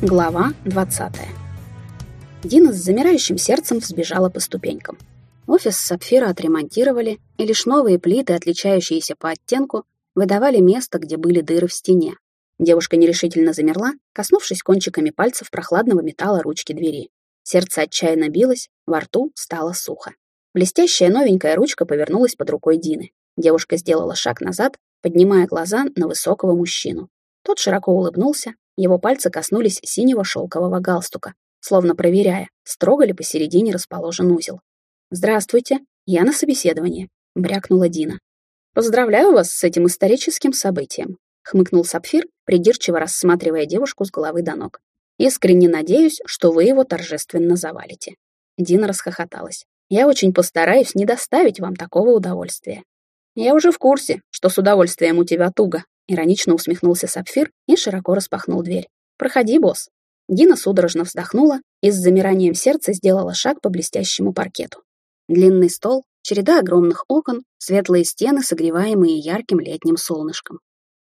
Глава 20. Дина с замирающим сердцем взбежала по ступенькам. Офис Сапфира отремонтировали, и лишь новые плиты, отличающиеся по оттенку, выдавали место, где были дыры в стене. Девушка нерешительно замерла, коснувшись кончиками пальцев прохладного металла ручки двери. Сердце отчаянно билось, во рту стало сухо. Блестящая новенькая ручка повернулась под рукой Дины. Девушка сделала шаг назад, поднимая глаза на высокого мужчину. Тот широко улыбнулся, его пальцы коснулись синего шелкового галстука, словно проверяя, строго ли посередине расположен узел. «Здравствуйте, я на собеседовании», — брякнула Дина. «Поздравляю вас с этим историческим событием», — хмыкнул Сапфир, придирчиво рассматривая девушку с головы до ног. «Искренне надеюсь, что вы его торжественно завалите». Дина расхохоталась. «Я очень постараюсь не доставить вам такого удовольствия». «Я уже в курсе, что с удовольствием у тебя туго», Иронично усмехнулся Сапфир и широко распахнул дверь. «Проходи, босс». Дина судорожно вздохнула и с замиранием сердца сделала шаг по блестящему паркету. Длинный стол, череда огромных окон, светлые стены, согреваемые ярким летним солнышком.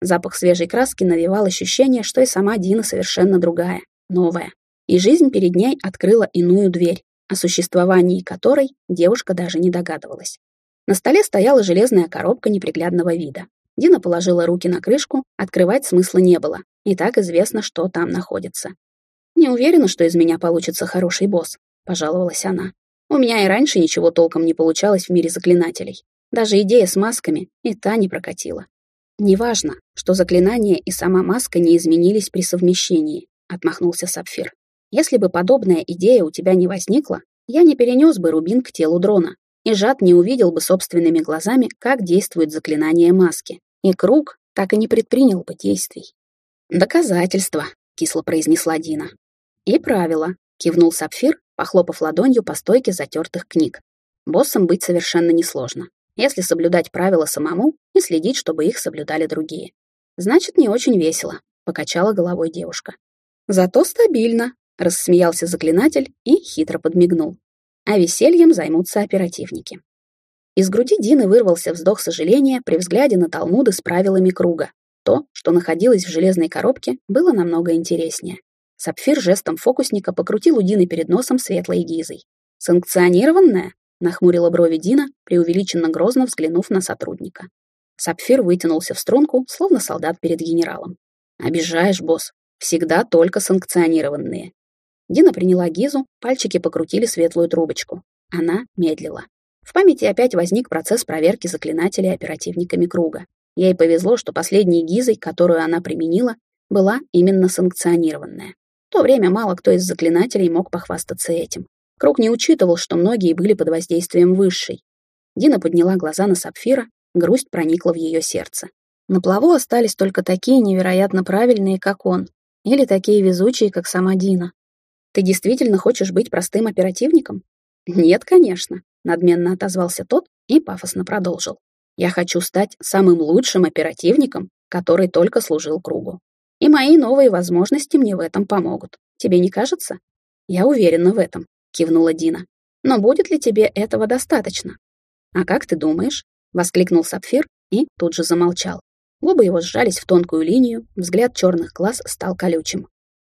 Запах свежей краски навевал ощущение, что и сама Дина совершенно другая, новая. И жизнь перед ней открыла иную дверь, о существовании которой девушка даже не догадывалась. На столе стояла железная коробка неприглядного вида. Дина положила руки на крышку, открывать смысла не было. И так известно, что там находится. «Не уверена, что из меня получится хороший босс», — пожаловалась она. «У меня и раньше ничего толком не получалось в мире заклинателей. Даже идея с масками и та не прокатила. Неважно, что заклинание и сама маска не изменились при совмещении», — отмахнулся Сапфир. «Если бы подобная идея у тебя не возникла, я не перенес бы рубин к телу дрона, и Жад не увидел бы собственными глазами, как действует заклинание маски и круг так и не предпринял бы действий. «Доказательства», — кисло произнесла Дина. «И правила», — кивнул Сапфир, похлопав ладонью по стойке затертых книг. «Боссом быть совершенно несложно, если соблюдать правила самому и следить, чтобы их соблюдали другие. Значит, не очень весело», — покачала головой девушка. «Зато стабильно», — рассмеялся заклинатель и хитро подмигнул. «А весельем займутся оперативники». Из груди Дины вырвался вздох сожаления при взгляде на талмуды с правилами круга. То, что находилось в железной коробке, было намного интереснее. Сапфир жестом фокусника покрутил у Дины перед носом светлой гизой. «Санкционированная?» — нахмурила брови Дина, преувеличенно грозно взглянув на сотрудника. Сапфир вытянулся в струнку, словно солдат перед генералом. «Обижаешь, босс. Всегда только санкционированные». Дина приняла гизу, пальчики покрутили светлую трубочку. Она медлила. В памяти опять возник процесс проверки заклинателей оперативниками круга. Ей повезло, что последней гизой, которую она применила, была именно санкционированная. В то время мало кто из заклинателей мог похвастаться этим. Круг не учитывал, что многие были под воздействием высшей. Дина подняла глаза на Сапфира, грусть проникла в ее сердце. На плаву остались только такие невероятно правильные, как он, или такие везучие, как сама Дина. Ты действительно хочешь быть простым оперативником? Нет, конечно. Надменно отозвался тот и пафосно продолжил. Я хочу стать самым лучшим оперативником, который только служил кругу. И мои новые возможности мне в этом помогут. Тебе не кажется? Я уверена в этом, кивнула Дина. Но будет ли тебе этого достаточно? А как ты думаешь? воскликнул Сапфир и тут же замолчал. Губы его сжались в тонкую линию, взгляд черных глаз стал колючим.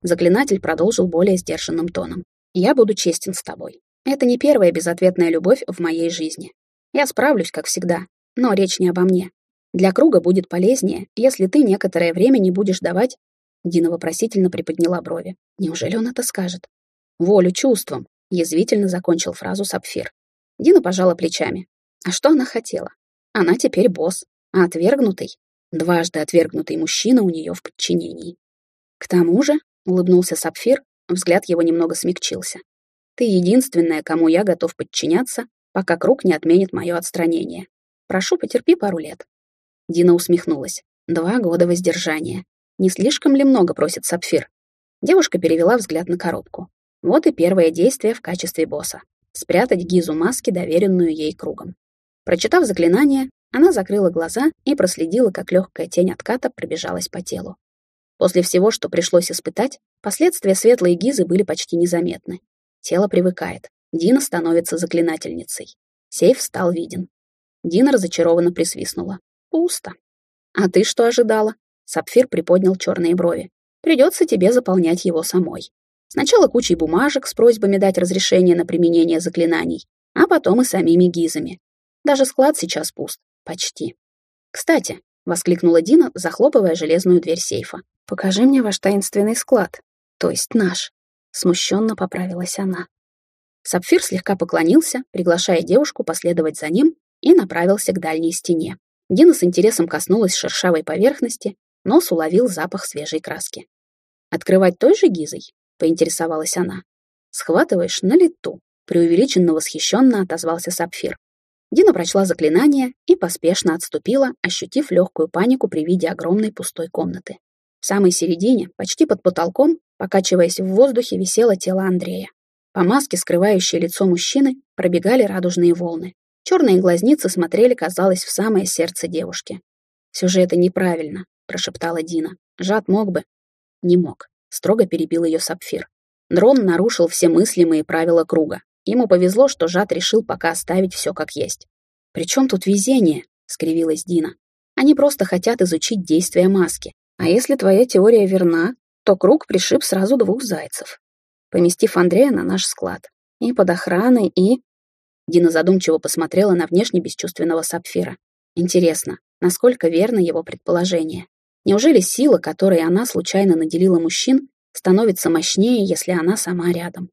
Заклинатель продолжил более сдержанным тоном. «Я буду честен с тобой. Это не первая безответная любовь в моей жизни. Я справлюсь, как всегда, но речь не обо мне. Для круга будет полезнее, если ты некоторое время не будешь давать...» Дина вопросительно приподняла брови. «Неужели он это скажет?» «Волю чувством», — язвительно закончил фразу Сапфир. Дина пожала плечами. А что она хотела? Она теперь босс, а отвергнутый, дважды отвергнутый мужчина у нее в подчинении. К тому же, улыбнулся Сапфир, взгляд его немного смягчился. Ты единственная, кому я готов подчиняться, пока круг не отменит мое отстранение. Прошу, потерпи пару лет». Дина усмехнулась. «Два года воздержания. Не слишком ли много просит Сапфир?» Девушка перевела взгляд на коробку. Вот и первое действие в качестве босса. Спрятать Гизу маски, доверенную ей кругом. Прочитав заклинание, она закрыла глаза и проследила, как легкая тень отката пробежалась по телу. После всего, что пришлось испытать, последствия светлой Гизы были почти незаметны. Тело привыкает. Дина становится заклинательницей. Сейф стал виден. Дина разочарованно присвистнула. Пусто. А ты что ожидала? Сапфир приподнял черные брови. придется тебе заполнять его самой. Сначала кучей бумажек с просьбами дать разрешение на применение заклинаний, а потом и самими гизами. Даже склад сейчас пуст. Почти. «Кстати», — воскликнула Дина, захлопывая железную дверь сейфа, «покажи мне ваш таинственный склад, то есть наш». Смущенно поправилась она. Сапфир слегка поклонился, приглашая девушку последовать за ним, и направился к дальней стене. Дина с интересом коснулась шершавой поверхности, нос уловил запах свежей краски. «Открывать той же гизой?» — поинтересовалась она. «Схватываешь на лету», — преувеличенно восхищенно отозвался Сапфир. Дина прочла заклинание и поспешно отступила, ощутив легкую панику при виде огромной пустой комнаты. В самой середине, почти под потолком, покачиваясь в воздухе, висело тело Андрея. По маске, скрывающей лицо мужчины, пробегали радужные волны. Черные глазницы смотрели, казалось, в самое сердце девушки. «Все же это неправильно», — прошептала Дина. «Жад мог бы». «Не мог», — строго перебил ее Сапфир. Дрон нарушил все мыслимые правила круга. Ему повезло, что Жад решил пока оставить все как есть. «При чем тут везение?» — скривилась Дина. «Они просто хотят изучить действия маски. А если твоя теория верна, то круг пришиб сразу двух зайцев поместив Андрея на наш склад. И под охраной, и... Дина задумчиво посмотрела на внешне бесчувственного сапфира. Интересно, насколько верно его предположение? Неужели сила, которой она случайно наделила мужчин, становится мощнее, если она сама рядом?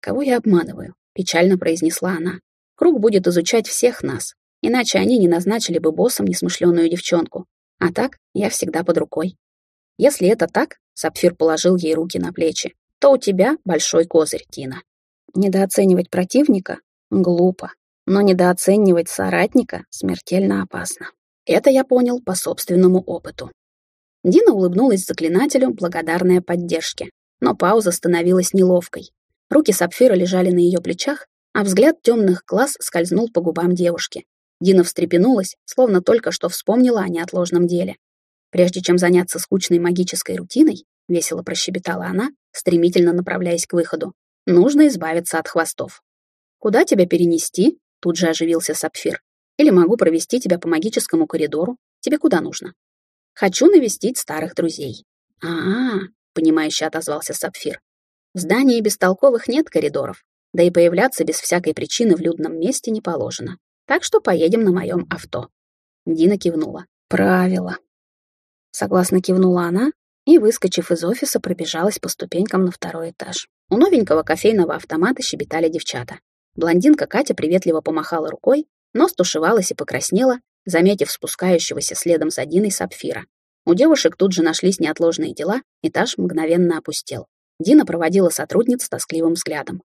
Кого я обманываю? Печально произнесла она. Круг будет изучать всех нас, иначе они не назначили бы боссом несмышленную девчонку. А так, я всегда под рукой. Если это так, Сапфир положил ей руки на плечи, то у тебя большой козырь, Тина. Недооценивать противника — глупо, но недооценивать соратника смертельно опасно. Это я понял по собственному опыту. Дина улыбнулась заклинателю, благодарная поддержке, но пауза становилась неловкой. Руки Сапфира лежали на ее плечах, а взгляд темных глаз скользнул по губам девушки. Дина встрепенулась, словно только что вспомнила о неотложном деле. Прежде чем заняться скучной магической рутиной, — весело прощебетала она, стремительно направляясь к выходу. «Нужно избавиться от хвостов». «Куда тебя перенести?» — тут же оживился Сапфир. «Или могу провести тебя по магическому коридору. Тебе куда нужно?» «Хочу навестить старых друзей». «А-а-а», — понимающе отозвался Сапфир. «В здании бестолковых нет коридоров, да и появляться без всякой причины в людном месте не положено. Так что поедем на моем авто». Дина кивнула. «Правило». Согласно кивнула она, и, выскочив из офиса, пробежалась по ступенькам на второй этаж. У новенького кофейного автомата щебетали девчата. Блондинка Катя приветливо помахала рукой, но стушевалась и покраснела, заметив спускающегося следом за Диной сапфира. У девушек тут же нашлись неотложные дела, этаж мгновенно опустел. Дина проводила сотрудниц тоскливым взглядом.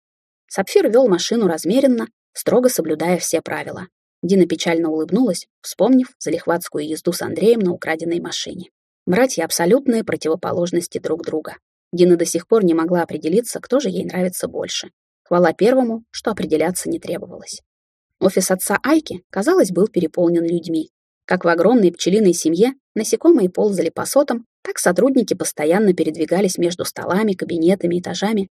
Сапфир вел машину размеренно, строго соблюдая все правила. Дина печально улыбнулась, вспомнив залихватскую езду с Андреем на украденной машине. Братья — абсолютные противоположности друг друга. Дина до сих пор не могла определиться, кто же ей нравится больше. Хвала первому, что определяться не требовалось. Офис отца Айки, казалось, был переполнен людьми. Как в огромной пчелиной семье насекомые ползали по сотам, так сотрудники постоянно передвигались между столами, кабинетами, этажами.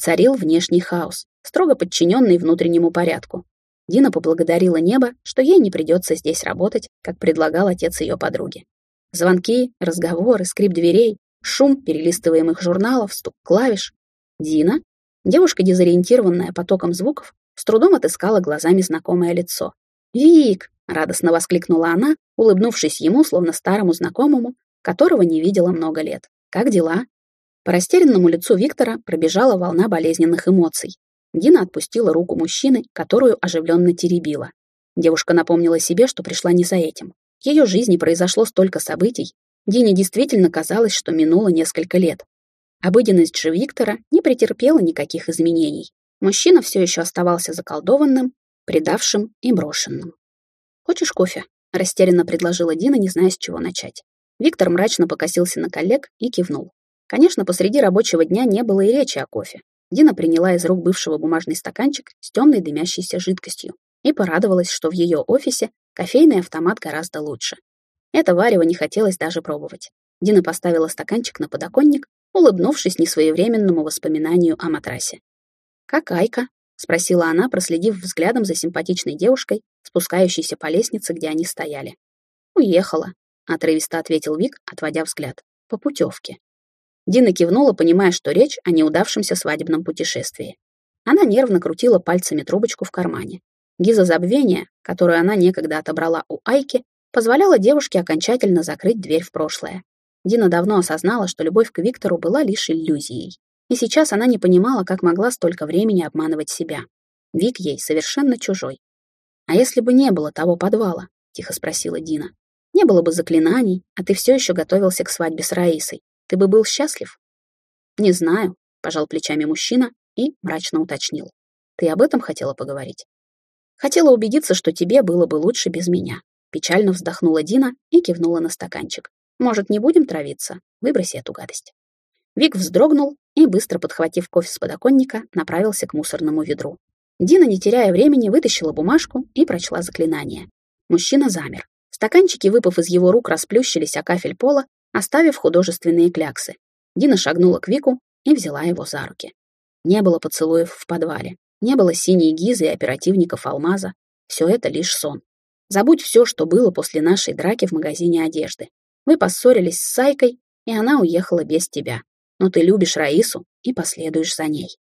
Царил внешний хаос, строго подчиненный внутреннему порядку. Дина поблагодарила небо, что ей не придется здесь работать, как предлагал отец ее подруги. Звонки, разговоры, скрип дверей, шум перелистываемых журналов, стук клавиш. Дина, девушка, дезориентированная потоком звуков, с трудом отыскала глазами знакомое лицо. «Вик!» — радостно воскликнула она, улыбнувшись ему, словно старому знакомому, которого не видела много лет. «Как дела?» По растерянному лицу Виктора пробежала волна болезненных эмоций. Дина отпустила руку мужчины, которую оживленно теребила. Девушка напомнила себе, что пришла не за этим. В ее жизни произошло столько событий, Дине действительно казалось, что минуло несколько лет. Обыденность же Виктора не претерпела никаких изменений. Мужчина все еще оставался заколдованным, предавшим и брошенным. «Хочешь кофе?» — растерянно предложила Дина, не зная, с чего начать. Виктор мрачно покосился на коллег и кивнул. Конечно, посреди рабочего дня не было и речи о кофе. Дина приняла из рук бывшего бумажный стаканчик с темной дымящейся жидкостью и порадовалась, что в ее офисе Кофейный автомат гораздо лучше. Это варево не хотелось даже пробовать. Дина поставила стаканчик на подоконник, улыбнувшись несвоевременному воспоминанию о матрасе. «Как Айка?» — спросила она, проследив взглядом за симпатичной девушкой, спускающейся по лестнице, где они стояли. «Уехала», — отрывисто ответил Вик, отводя взгляд. «По путевке». Дина кивнула, понимая, что речь о неудавшемся свадебном путешествии. Она нервно крутила пальцами трубочку в кармане. Гиза забвения, которую она некогда отобрала у Айки, позволяла девушке окончательно закрыть дверь в прошлое. Дина давно осознала, что любовь к Виктору была лишь иллюзией. И сейчас она не понимала, как могла столько времени обманывать себя. Вик ей совершенно чужой. «А если бы не было того подвала?» — тихо спросила Дина. «Не было бы заклинаний, а ты все еще готовился к свадьбе с Раисой. Ты бы был счастлив?» «Не знаю», — пожал плечами мужчина и мрачно уточнил. «Ты об этом хотела поговорить?» «Хотела убедиться, что тебе было бы лучше без меня». Печально вздохнула Дина и кивнула на стаканчик. Может, не будем травиться? Выброси эту гадость. Вик вздрогнул и, быстро подхватив кофе с подоконника, направился к мусорному ведру. Дина, не теряя времени, вытащила бумажку и прочла заклинание. Мужчина замер. Стаканчики, выпав из его рук, расплющились о кафель пола, оставив художественные кляксы. Дина шагнула к Вику и взяла его за руки. Не было поцелуев в подвале, не было синей гизы и оперативников алмаза. Все это лишь сон. Забудь все, что было после нашей драки в магазине одежды. Вы поссорились с Сайкой, и она уехала без тебя. Но ты любишь Раису и последуешь за ней.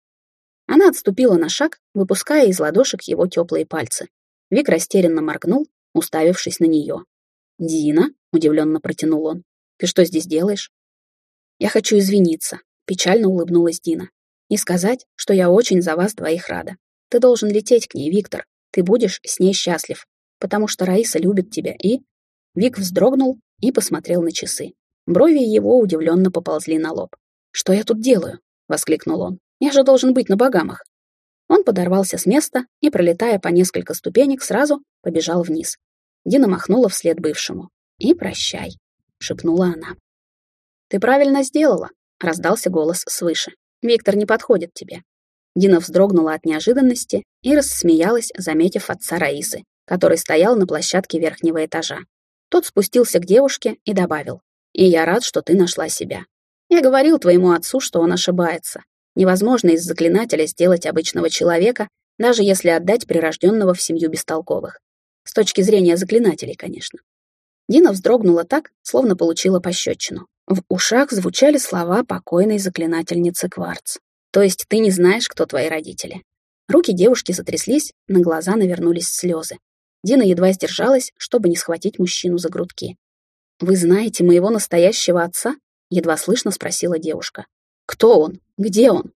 Она отступила на шаг, выпуская из ладошек его теплые пальцы. Вик растерянно моргнул, уставившись на нее. «Дина?» — удивленно протянул он. «Ты что здесь делаешь?» «Я хочу извиниться», — печально улыбнулась Дина. «И сказать, что я очень за вас двоих рада. Ты должен лететь к ней, Виктор. Ты будешь с ней счастлив, потому что Раиса любит тебя и...» Вик вздрогнул и посмотрел на часы. Брови его удивленно поползли на лоб. «Что я тут делаю?» — воскликнул он. «Я же должен быть на богамах». Он подорвался с места и, пролетая по несколько ступенек, сразу побежал вниз. Дина махнула вслед бывшему. «И прощай», — шепнула она. «Ты правильно сделала», — раздался голос свыше. «Виктор не подходит тебе». Дина вздрогнула от неожиданности и рассмеялась, заметив отца Раисы, который стоял на площадке верхнего этажа. Тот спустился к девушке и добавил. «И я рад, что ты нашла себя. Я говорил твоему отцу, что он ошибается. Невозможно из заклинателя сделать обычного человека, даже если отдать прирожденного в семью бестолковых. С точки зрения заклинателей, конечно. Дина вздрогнула так, словно получила пощечину. В ушах звучали слова покойной заклинательницы Кварц. «То есть ты не знаешь, кто твои родители?» Руки девушки затряслись, на глаза навернулись слезы. Дина едва сдержалась, чтобы не схватить мужчину за грудки. «Вы знаете моего настоящего отца?» — едва слышно спросила девушка. «Кто он? Где он?»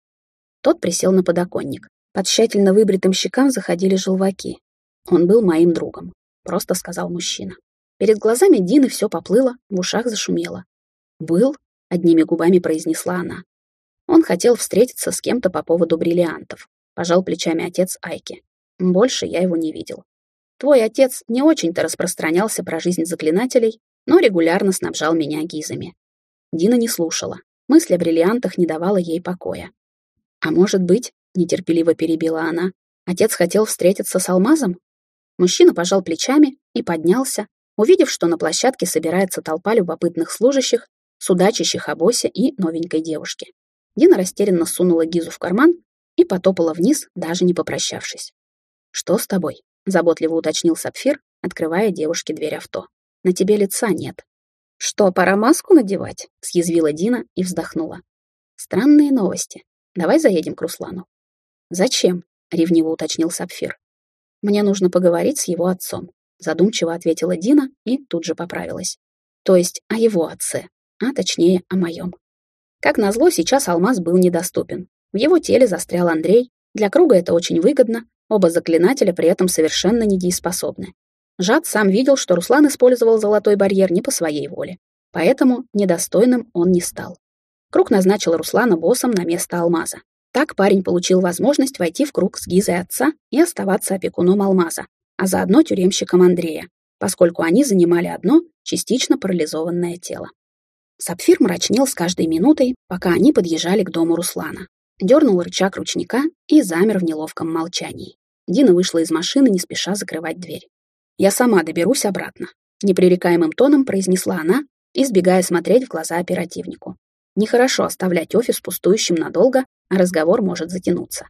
Тот присел на подоконник. Под тщательно выбритым щекам заходили желваки. «Он был моим другом», — просто сказал мужчина. Перед глазами Дины все поплыло, в ушах зашумело. «Был?» — одними губами произнесла она. Он хотел встретиться с кем-то по поводу бриллиантов. Пожал плечами отец Айки. Больше я его не видел. Твой отец не очень-то распространялся про жизнь заклинателей, но регулярно снабжал меня гизами. Дина не слушала. Мысль о бриллиантах не давала ей покоя. А может быть, нетерпеливо перебила она, отец хотел встретиться с алмазом? Мужчина пожал плечами и поднялся, увидев, что на площадке собирается толпа любопытных служащих, судачащих о боссе и новенькой девушке. Дина растерянно сунула Гизу в карман и потопала вниз, даже не попрощавшись. «Что с тобой?» заботливо уточнил Сапфир, открывая девушке дверь авто. На тебе лица нет. Что, пора маску надевать? съязвила Дина и вздохнула. Странные новости. Давай заедем к Руслану. Зачем? ревниво уточнил Сапфир. Мне нужно поговорить с его отцом, задумчиво ответила Дина и тут же поправилась. То есть о его отце, а точнее о моем. Как назло, сейчас алмаз был недоступен. В его теле застрял Андрей. Для круга это очень выгодно, Оба заклинателя при этом совершенно недееспособны. Жад сам видел, что Руслан использовал золотой барьер не по своей воле. Поэтому недостойным он не стал. Круг назначил Руслана боссом на место Алмаза. Так парень получил возможность войти в круг с Гизой отца и оставаться опекуном Алмаза, а заодно тюремщиком Андрея, поскольку они занимали одно частично парализованное тело. Сапфир мрачнел с каждой минутой, пока они подъезжали к дому Руслана. Дернул рычаг ручника и замер в неловком молчании. Дина вышла из машины, не спеша закрывать дверь. «Я сама доберусь обратно», — непререкаемым тоном произнесла она, избегая смотреть в глаза оперативнику. Нехорошо оставлять офис пустующим надолго, а разговор может затянуться.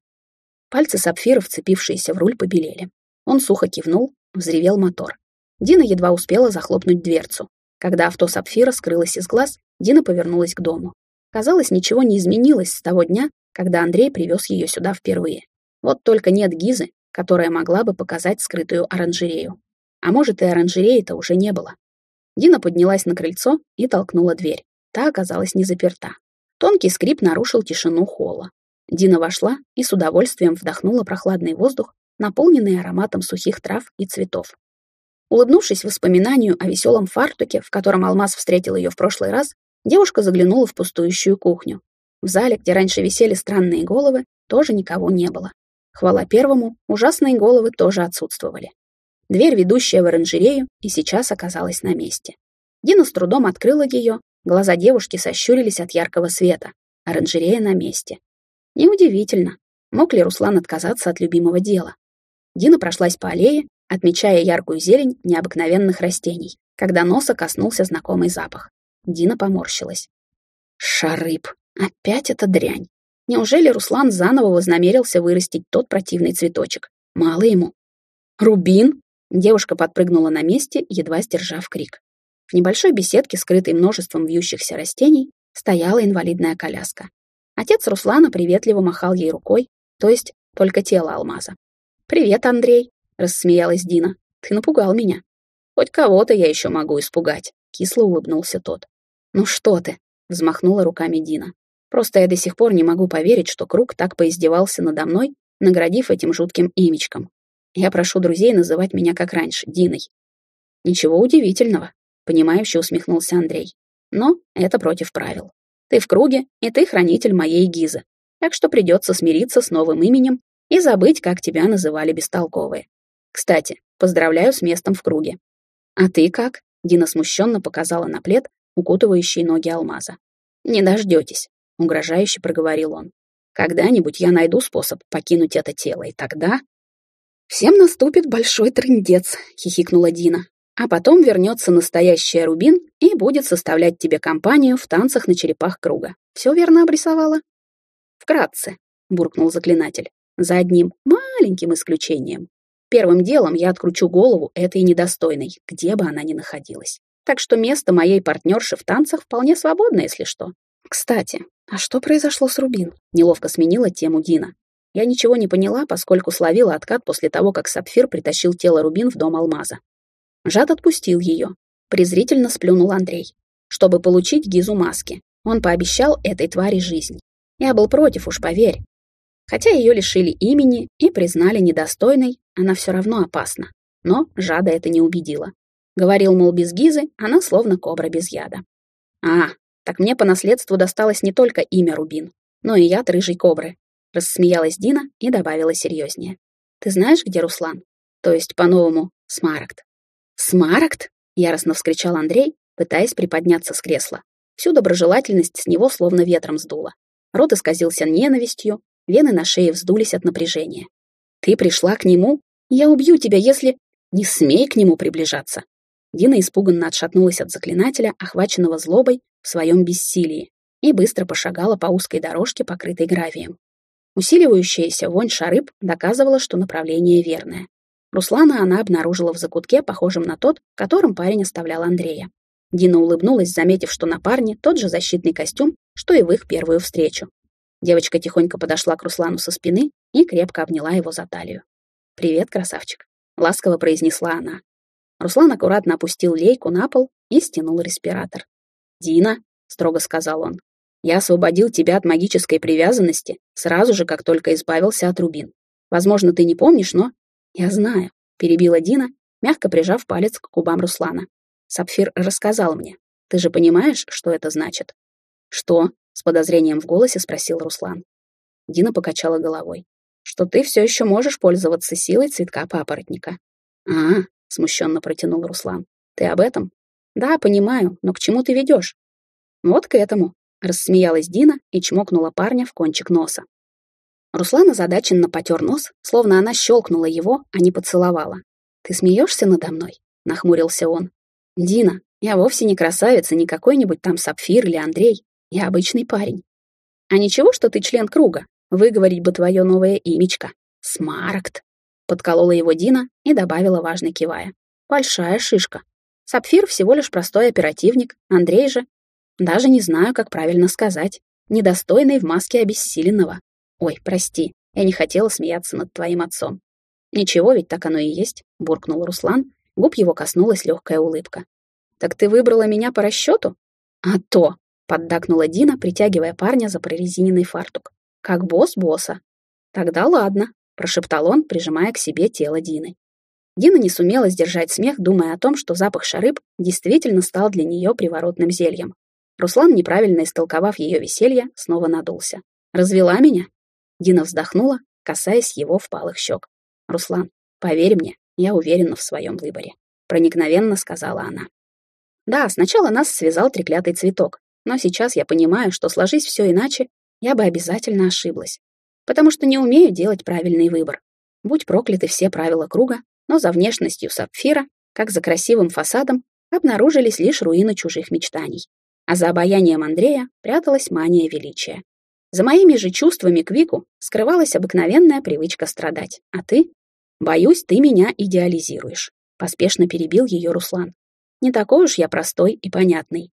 Пальцы сапфира, вцепившиеся в руль, побелели. Он сухо кивнул, взревел мотор. Дина едва успела захлопнуть дверцу. Когда авто сапфира скрылось из глаз, Дина повернулась к дому. Казалось, ничего не изменилось с того дня, когда Андрей привез ее сюда впервые. Вот только нет Гизы, которая могла бы показать скрытую оранжерею. А может, и оранжереи-то уже не было. Дина поднялась на крыльцо и толкнула дверь. Та оказалась не заперта. Тонкий скрип нарушил тишину холла. Дина вошла и с удовольствием вдохнула прохладный воздух, наполненный ароматом сухих трав и цветов. Улыбнувшись воспоминанию о веселом фартуке, в котором Алмаз встретил ее в прошлый раз, девушка заглянула в пустующую кухню. В зале, где раньше висели странные головы, тоже никого не было. Хвала первому, ужасные головы тоже отсутствовали. Дверь, ведущая в оранжерею, и сейчас оказалась на месте. Дина с трудом открыла ее, глаза девушки сощурились от яркого света. Оранжерея на месте. Неудивительно. Мог ли Руслан отказаться от любимого дела? Дина прошлась по аллее, отмечая яркую зелень необыкновенных растений, когда носа коснулся знакомый запах. Дина поморщилась. Шарып. Опять эта дрянь. Неужели Руслан заново вознамерился вырастить тот противный цветочек? Мало ему. Рубин? Девушка подпрыгнула на месте, едва сдержав крик. В небольшой беседке, скрытой множеством вьющихся растений, стояла инвалидная коляска. Отец Руслана приветливо махал ей рукой, то есть только тело алмаза. «Привет, Андрей», — рассмеялась Дина. «Ты напугал меня». «Хоть кого-то я еще могу испугать», — кисло улыбнулся тот. «Ну что ты?» — взмахнула руками Дина. «Просто я до сих пор не могу поверить, что Круг так поиздевался надо мной, наградив этим жутким имечком. Я прошу друзей называть меня как раньше, Диной. Ничего удивительного, понимающе усмехнулся Андрей. Но это против правил. Ты в круге, и ты хранитель моей гизы. Так что придется смириться с новым именем и забыть, как тебя называли бестолковые. Кстати, поздравляю с местом в круге. А ты как? Дина смущенно показала на плед, укутывающий ноги алмаза. Не дождетесь, угрожающе проговорил он. Когда-нибудь я найду способ покинуть это тело, и тогда «Всем наступит большой трындец», — хихикнула Дина. «А потом вернется настоящая Рубин и будет составлять тебе компанию в танцах на черепах круга. Все верно обрисовала?» «Вкратце», — буркнул заклинатель, «за одним маленьким исключением. Первым делом я откручу голову этой недостойной, где бы она ни находилась. Так что место моей партнерши в танцах вполне свободно, если что. Кстати, а что произошло с Рубин? Неловко сменила тему Дина. Я ничего не поняла, поскольку словила откат после того, как Сапфир притащил тело Рубин в дом Алмаза. Жад отпустил ее. Презрительно сплюнул Андрей. Чтобы получить Гизу маски, он пообещал этой твари жизнь. Я был против, уж поверь. Хотя ее лишили имени и признали недостойной, она все равно опасна. Но Жада это не убедила. Говорил, мол, без Гизы она словно кобра без яда. А, так мне по наследству досталось не только имя Рубин, но и яд рыжей кобры, Рассмеялась Дина и добавила серьезнее. «Ты знаешь, где Руслан? То есть, по-новому, Смарагд». «Смарагд?» — яростно вскричал Андрей, пытаясь приподняться с кресла. Всю доброжелательность с него словно ветром сдуло. Рот исказился ненавистью, вены на шее вздулись от напряжения. «Ты пришла к нему? Я убью тебя, если...» «Не смей к нему приближаться!» Дина испуганно отшатнулась от заклинателя, охваченного злобой в своем бессилии, и быстро пошагала по узкой дорожке, покрытой гравием. Усиливающаяся вонь шарыб доказывала, что направление верное. Руслана она обнаружила в закутке, похожем на тот, в котором парень оставлял Андрея. Дина улыбнулась, заметив, что на парне тот же защитный костюм, что и в их первую встречу. Девочка тихонько подошла к Руслану со спины и крепко обняла его за талию. «Привет, красавчик», — ласково произнесла она. Руслан аккуратно опустил лейку на пол и стянул респиратор. «Дина», — строго сказал он, я освободил тебя от магической привязанности сразу же, как только избавился от рубин. Возможно, ты не помнишь, но... Я знаю, перебила Дина, мягко прижав палец к губам Руслана. Сапфир рассказал мне. Ты же понимаешь, что это значит? Что? С подозрением в голосе спросил Руслан. Дина покачала головой. Что ты все еще можешь пользоваться силой цветка папоротника. А, смущенно протянул Руслан. Ты об этом? Да, понимаю, но к чему ты ведешь? Вот к этому, Рассмеялась Дина и чмокнула парня в кончик носа. Руслан озадаченно потер нос, словно она щелкнула его, а не поцеловала. «Ты смеешься надо мной?» — нахмурился он. «Дина, я вовсе не красавица, не какой-нибудь там Сапфир или Андрей. Я обычный парень. А ничего, что ты член круга? Выговорить бы твое новое имечко. Смарагд!» Подколола его Дина и добавила, важно кивая. «Большая шишка. Сапфир всего лишь простой оперативник, Андрей же Даже не знаю, как правильно сказать. Недостойный в маске обессиленного. Ой, прости, я не хотела смеяться над твоим отцом. Ничего, ведь так оно и есть, буркнул Руслан. Губ его коснулась легкая улыбка. Так ты выбрала меня по расчету? А то, поддакнула Дина, притягивая парня за прорезиненный фартук. Как босс босса. Тогда ладно, прошептал он, прижимая к себе тело Дины. Дина не сумела сдержать смех, думая о том, что запах шарыб действительно стал для нее приворотным зельем. Руслан, неправильно истолковав ее веселье, снова надулся. «Развела меня?» Дина вздохнула, касаясь его впалых щек. «Руслан, поверь мне, я уверена в своем выборе», — проникновенно сказала она. «Да, сначала нас связал треклятый цветок, но сейчас я понимаю, что сложись все иначе, я бы обязательно ошиблась, потому что не умею делать правильный выбор. Будь прокляты все правила круга, но за внешностью сапфира, как за красивым фасадом, обнаружились лишь руины чужих мечтаний. А за обаянием Андрея пряталась мания величия. За моими же чувствами к Вику скрывалась обыкновенная привычка страдать. А ты? Боюсь, ты меня идеализируешь. Поспешно перебил ее Руслан. Не такой уж я простой и понятный.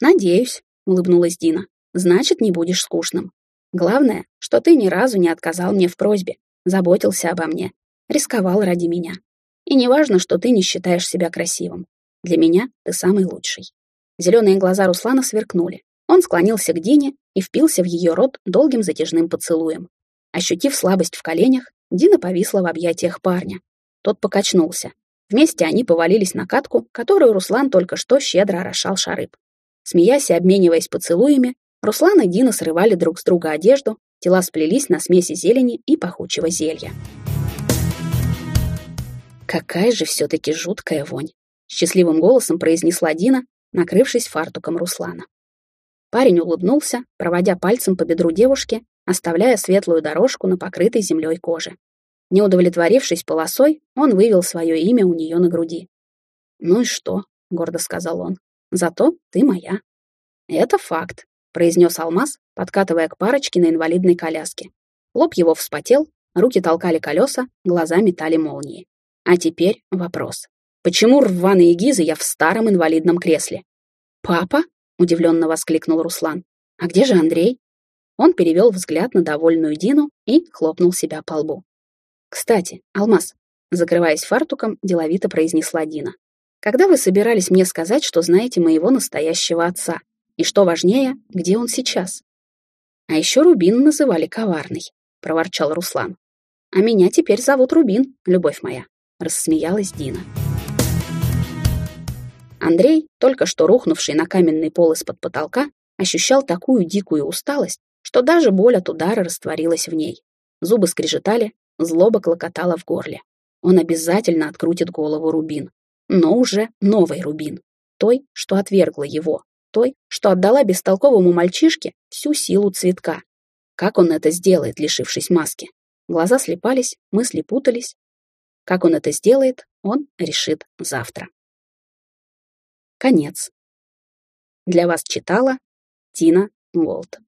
Надеюсь, улыбнулась Дина. Значит, не будешь скучным. Главное, что ты ни разу не отказал мне в просьбе, заботился обо мне, рисковал ради меня. И не важно, что ты не считаешь себя красивым. Для меня ты самый лучший. Зеленые глаза Руслана сверкнули. Он склонился к Дине и впился в ее рот долгим затяжным поцелуем. Ощутив слабость в коленях, Дина повисла в объятиях парня. Тот покачнулся. Вместе они повалились на катку, которую Руслан только что щедро орошал шарыб. Смеясь и обмениваясь поцелуями, Руслан и Дина срывали друг с друга одежду, тела сплелись на смеси зелени и пахучего зелья. «Какая же все-таки жуткая вонь!» — счастливым голосом произнесла Дина, накрывшись фартуком Руслана. Парень улыбнулся, проводя пальцем по бедру девушки, оставляя светлую дорожку на покрытой землей коже. Не удовлетворившись полосой, он вывел свое имя у нее на груди. «Ну и что?» — гордо сказал он. «Зато ты моя». «Это факт», — произнес Алмаз, подкатывая к парочке на инвалидной коляске. Лоб его вспотел, руки толкали колеса, глаза метали молнии. А теперь вопрос. Почему рваные гизы я в старом инвалидном кресле? «Папа?» удивленно воскликнул Руслан. А где же Андрей? Он перевел взгляд на довольную Дину и хлопнул себя по лбу. Кстати, Алмаз, закрываясь фартуком, деловито произнесла Дина. Когда вы собирались мне сказать, что знаете моего настоящего отца? И что важнее, где он сейчас? А еще Рубин называли коварный, проворчал Руслан. А меня теперь зовут Рубин, любовь моя, рассмеялась Дина. Андрей, только что рухнувший на каменный пол из-под потолка, ощущал такую дикую усталость, что даже боль от удара растворилась в ней. Зубы скрежетали, злоба клокотала в горле. Он обязательно открутит голову Рубин. Но уже новый Рубин. Той, что отвергла его. Той, что отдала бестолковому мальчишке всю силу цветка. Как он это сделает, лишившись маски? Глаза слепались, мысли путались. Как он это сделает, он решит завтра. Конец. Для вас читала Тина Волт.